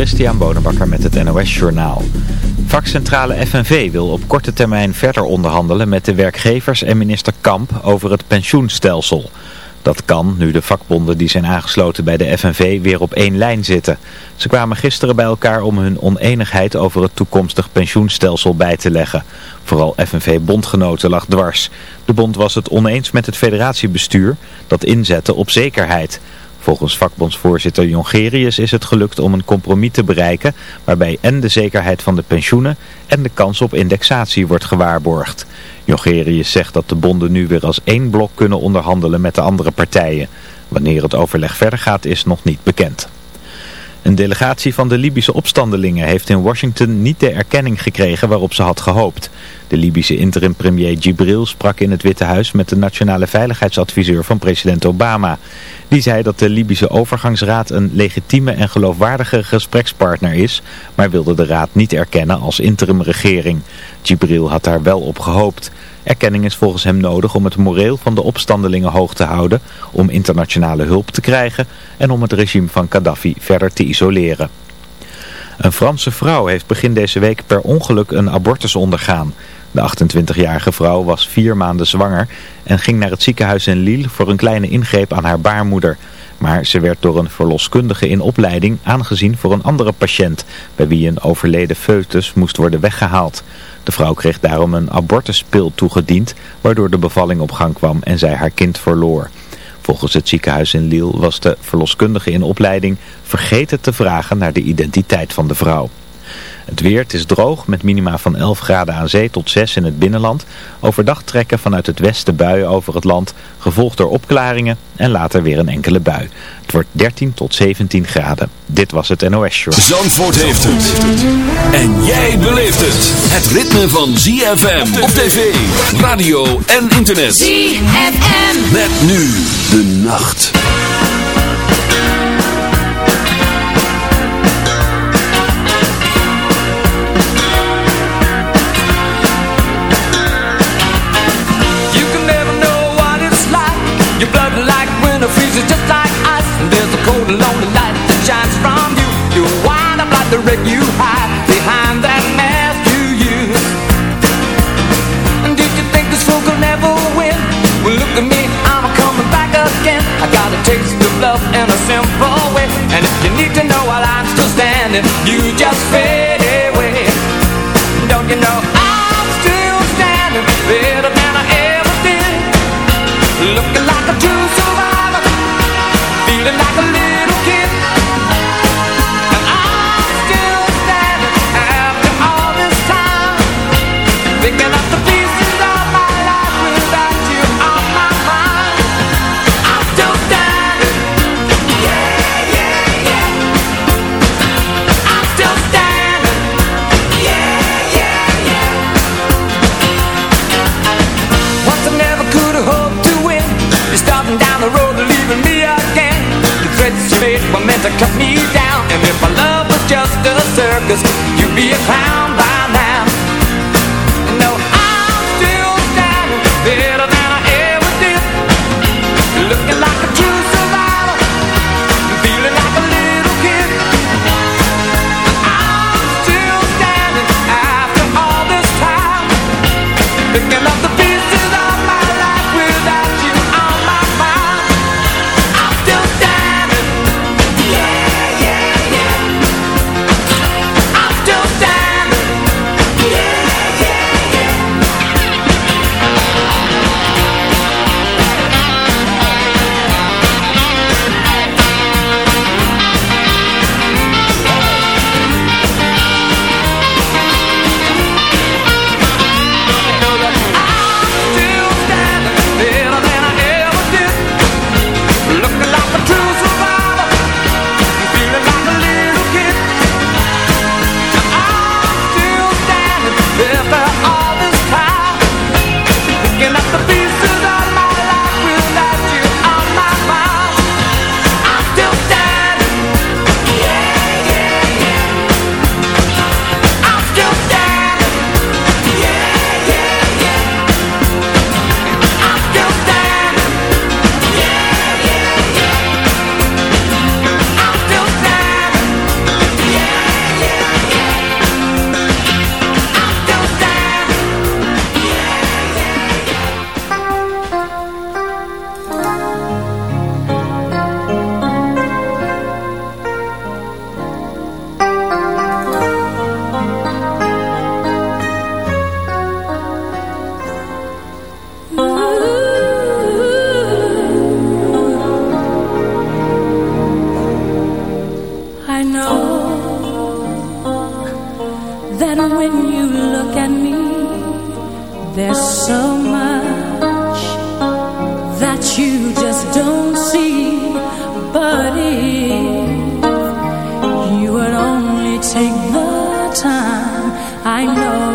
Christian Bonenbakker met het NOS Journaal. Vakcentrale FNV wil op korte termijn verder onderhandelen met de werkgevers en minister Kamp over het pensioenstelsel. Dat kan nu de vakbonden die zijn aangesloten bij de FNV weer op één lijn zitten. Ze kwamen gisteren bij elkaar om hun oneenigheid over het toekomstig pensioenstelsel bij te leggen. Vooral FNV-bondgenoten lag dwars. De bond was het oneens met het federatiebestuur dat inzette op zekerheid... Volgens vakbondsvoorzitter Jongerius is het gelukt om een compromis te bereiken waarbij en de zekerheid van de pensioenen en de kans op indexatie wordt gewaarborgd. Jongerius zegt dat de bonden nu weer als één blok kunnen onderhandelen met de andere partijen. Wanneer het overleg verder gaat is nog niet bekend. Een delegatie van de Libische opstandelingen heeft in Washington niet de erkenning gekregen waarop ze had gehoopt. De Libische interim-premier Gibril sprak in het Witte Huis met de nationale veiligheidsadviseur van president Obama. Die zei dat de Libische overgangsraad een legitieme en geloofwaardige gesprekspartner is, maar wilde de raad niet erkennen als interimregering. Gibril had daar wel op gehoopt. Erkenning is volgens hem nodig om het moreel van de opstandelingen hoog te houden, om internationale hulp te krijgen en om het regime van Gaddafi verder te isoleren. Een Franse vrouw heeft begin deze week per ongeluk een abortus ondergaan. De 28-jarige vrouw was vier maanden zwanger en ging naar het ziekenhuis in Lille voor een kleine ingreep aan haar baarmoeder. Maar ze werd door een verloskundige in opleiding aangezien voor een andere patiënt, bij wie een overleden foetus moest worden weggehaald. De vrouw kreeg daarom een abortuspil toegediend, waardoor de bevalling op gang kwam en zij haar kind verloor. Volgens het ziekenhuis in Lille was de verloskundige in opleiding vergeten te vragen naar de identiteit van de vrouw. Het weer, het is droog met minima van 11 graden aan zee tot 6 in het binnenland. Overdag trekken vanuit het westen buien over het land, gevolgd door opklaringen en later weer een enkele bui. Het wordt 13 tot 17 graden. Dit was het NOS Show. Zandvoort heeft het. En jij beleeft het. Het ritme van ZFM op tv, radio en internet. ZFM. Met nu de nacht. Wreck you hide Behind that mask you? Use And did you think this fool could never win? Well look at me, I'm coming back again. I got a taste of love in a simple way. And if you need to know while I'm still standing You just fade away. Don't you know circus. You'd be a clown There's so much that you just don't see, but if you would only take the time, I know.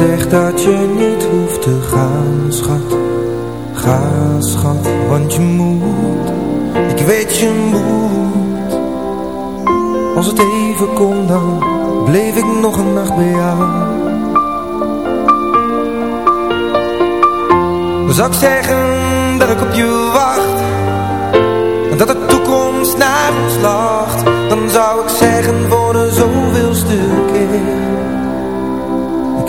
Zeg dat je niet hoeft te gaan, schat. Ga, schat, want je moet. Ik weet je moet. Als het even kon dan Bleef ik nog een nacht bij jou. Dan zou ik zeggen dat ik op je wacht. En dat de toekomst naar ons lacht. Dan zou ik zeggen voor de zoveelste keer Ik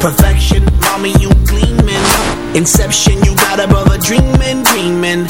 Perfection, mommy, you gleaming. Inception, you got a brother dreaming, dreaming.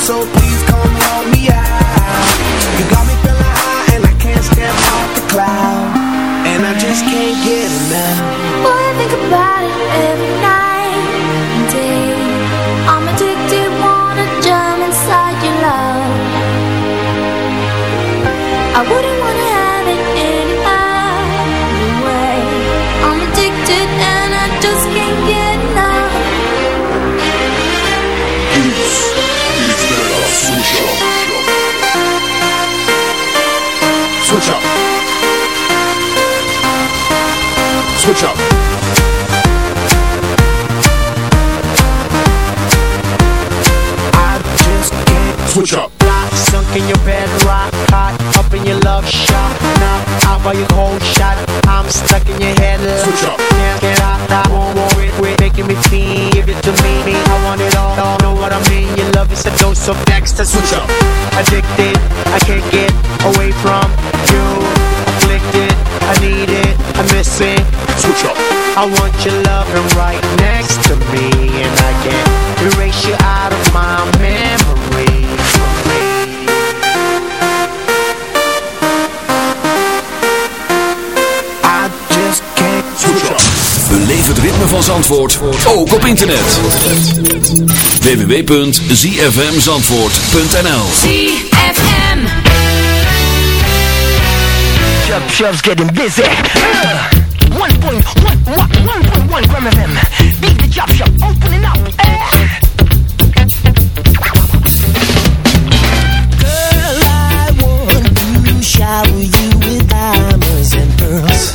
So please come help me out. You got me feeling high and I can't step off the cloud. And I just can't get enough. Boy, think about Switch up. Rock, sunk in your bed, rock hot, up in your love shot. Now out by your cold shot, I'm stuck in your head. Switch up. Can't get out, I won't worry, quit making me feel. Give it to me, I want it all. all know what I mean? Your love is a dose of next. Switch up. Addicted, I can't get away from you. Afflicted, I need it, I miss it. Switch up. I want your loving right next to me, and I can't erase you out of my memory. Ritme van Zandvoort, ook op internet. www.zfmzandvoort.nl ZFM. Chub Chub's getting busy. Uh, 1.1 1.1 gram of them. Beat the chop shop, opening up. Uh. Girl, I want to shower you with diamonds and pearls.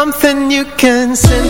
something you can send